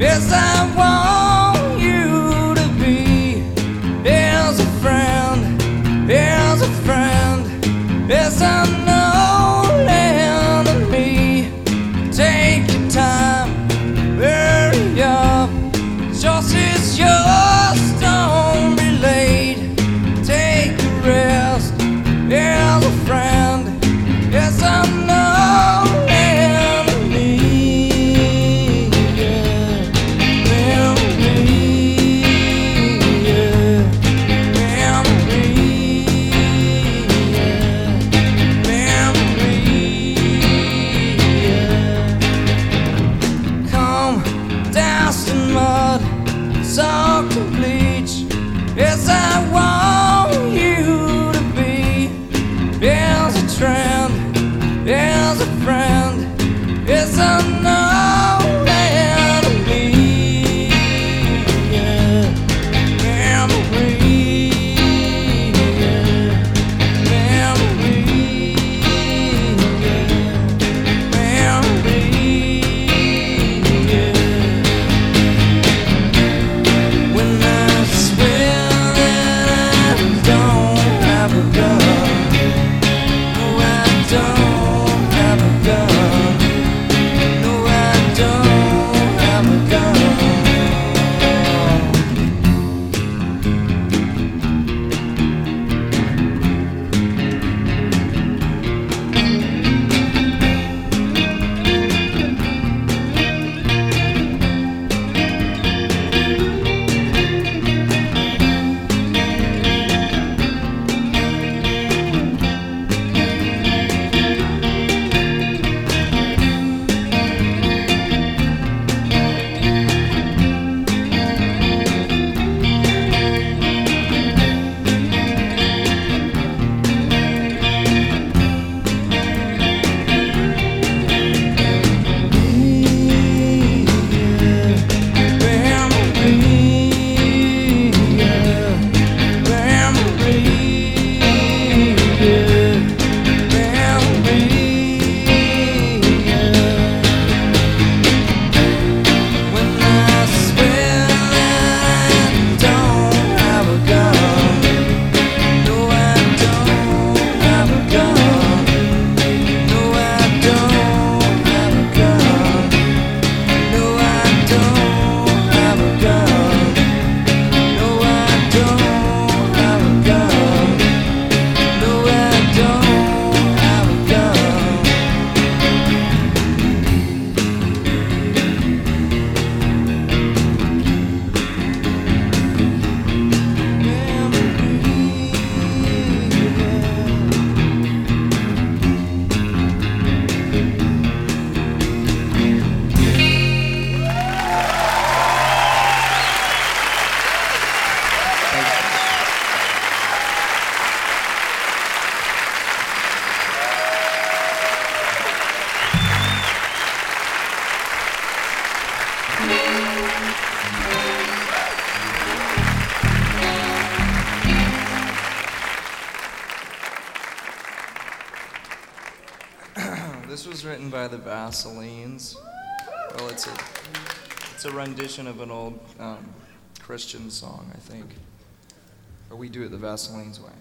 Yes, I want. I'm not This was written by the Vaselines. Well, it's a, it's a rendition of an old um, Christian song, I think. Or we do it the Vaselines' way.